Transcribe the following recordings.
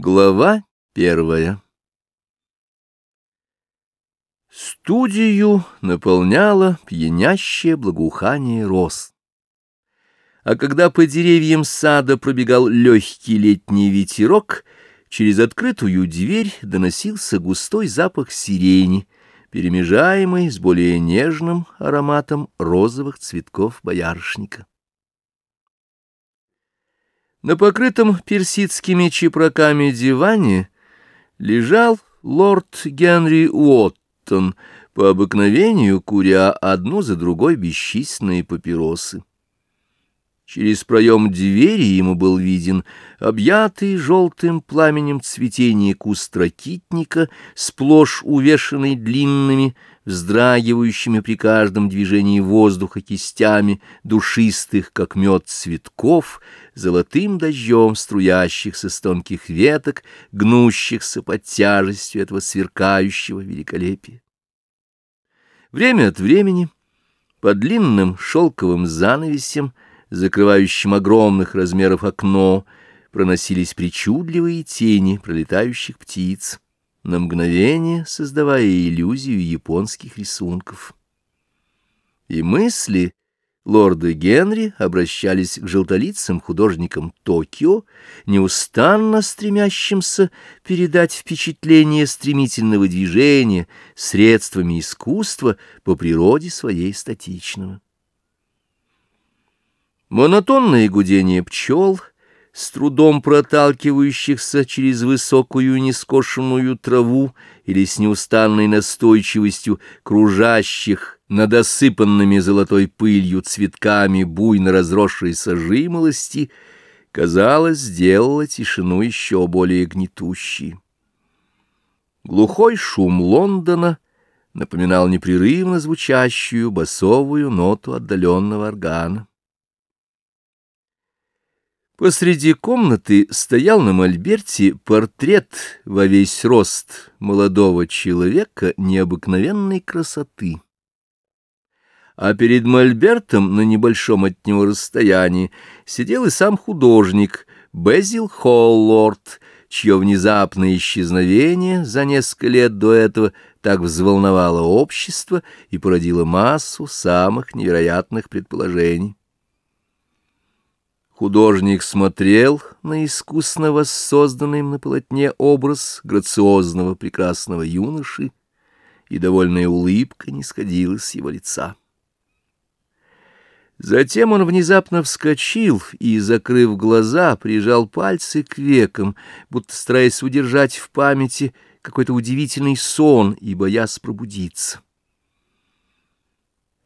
Глава первая Студию наполняло пьянящее благоухание роз. А когда по деревьям сада пробегал легкий летний ветерок, через открытую дверь доносился густой запах сирени, перемежаемый с более нежным ароматом розовых цветков боярышника. На покрытом персидскими чепраками диване лежал лорд Генри Уоттон, по обыкновению куря одну за другой бесчисленные папиросы. Через проем двери ему был виден объятый желтым пламенем цветения куст ракитника, сплошь увешанный длинными, вздрагивающими при каждом движении воздуха кистями душистых, как мед, цветков, золотым дождем струящихся с тонких веток, гнущихся под тяжестью этого сверкающего великолепия. Время от времени под длинным шелковым занавесем, закрывающим огромных размеров окно, проносились причудливые тени пролетающих птиц на мгновение создавая иллюзию японских рисунков. И мысли лорда Генри обращались к желтолицым художникам Токио, неустанно стремящимся передать впечатление стремительного движения средствами искусства по природе своей статичного. Монотонное гудение пчел — с трудом проталкивающихся через высокую нескошенную траву или с неустанной настойчивостью кружащих над осыпанными золотой пылью цветками буйно разросшейся жимолости, казалось, сделала тишину еще более гнетущей. Глухой шум Лондона напоминал непрерывно звучащую басовую ноту отдаленного органа. Посреди комнаты стоял на мольберте портрет во весь рост молодого человека необыкновенной красоты. А перед мольбертом на небольшом от него расстоянии сидел и сам художник Безил Холлорд, чье внезапное исчезновение за несколько лет до этого так взволновало общество и породило массу самых невероятных предположений. Художник смотрел на искусно воссозданный им на полотне образ грациозного прекрасного юноши, и довольная улыбка не сходила с его лица. Затем он внезапно вскочил и, закрыв глаза, прижал пальцы к векам, будто стараясь удержать в памяти какой-то удивительный сон и боясь пробудиться.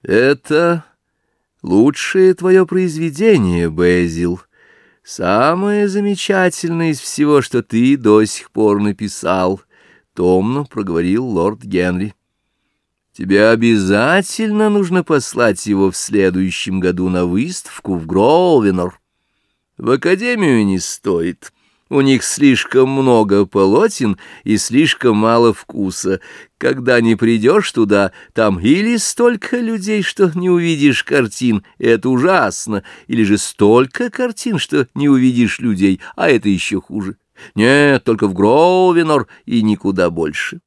«Это Лучшее твое произведение, Безил, самое замечательное из всего, что ты до сих пор написал, — томно проговорил лорд Генри. Тебе обязательно нужно послать его в следующем году на выставку в Гроувенор. В академию не стоит. У них слишком много полотен и слишком мало вкуса. Когда не придешь туда, там или столько людей, что не увидишь картин, это ужасно, или же столько картин, что не увидишь людей, а это еще хуже. Нет, только в Гроувенор и никуда больше.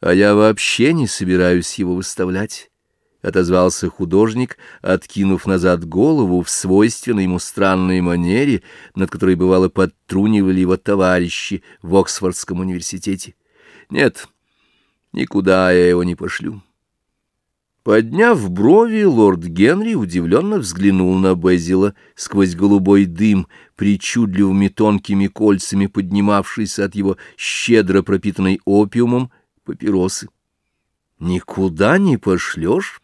А я вообще не собираюсь его выставлять. — отозвался художник, откинув назад голову в свойственной ему странной манере, над которой, бывало, подтрунивали его товарищи в Оксфордском университете. — Нет, никуда я его не пошлю. Подняв брови, лорд Генри удивленно взглянул на Безила сквозь голубой дым, причудливыми тонкими кольцами поднимавшийся от его щедро пропитанной опиумом папиросы. — Никуда не пошлешь?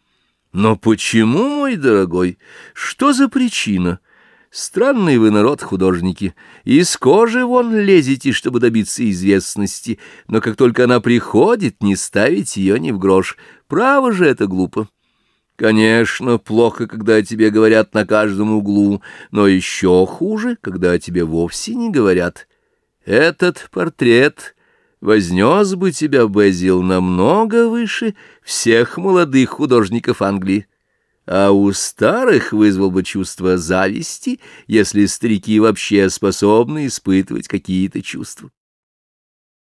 Но почему, мой дорогой? Что за причина? Странный вы народ, художники. Из кожи вон лезете, чтобы добиться известности, но как только она приходит, не ставить ее ни в грош. Право же это глупо. Конечно, плохо, когда о тебе говорят на каждом углу, но еще хуже, когда о тебе вовсе не говорят. Этот портрет вознес бы тебя, Безил, намного выше всех молодых художников Англии. а у старых вызвал бы чувство зависти, если старики вообще способны испытывать какие-то чувства.